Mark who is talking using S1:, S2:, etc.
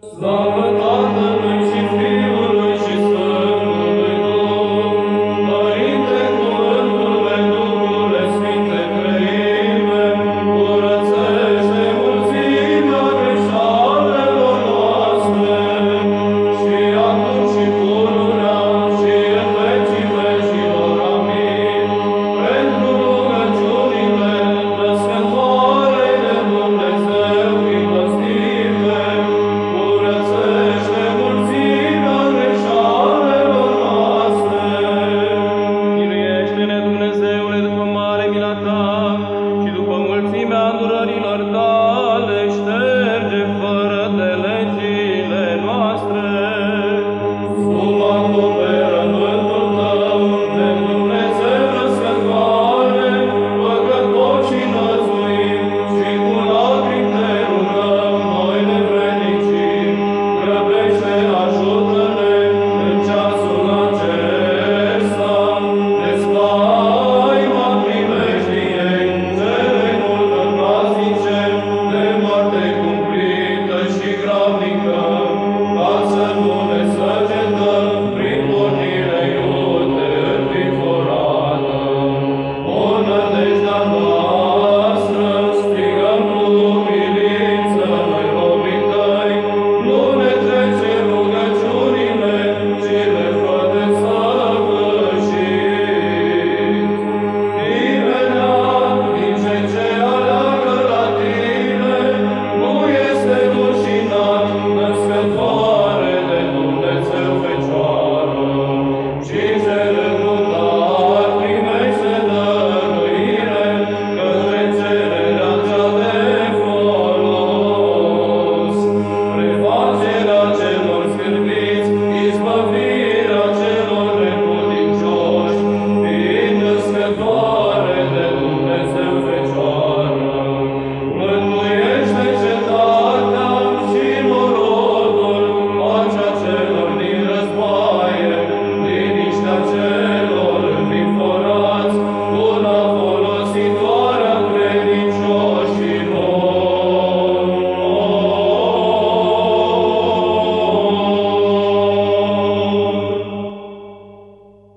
S1: Slavă 啊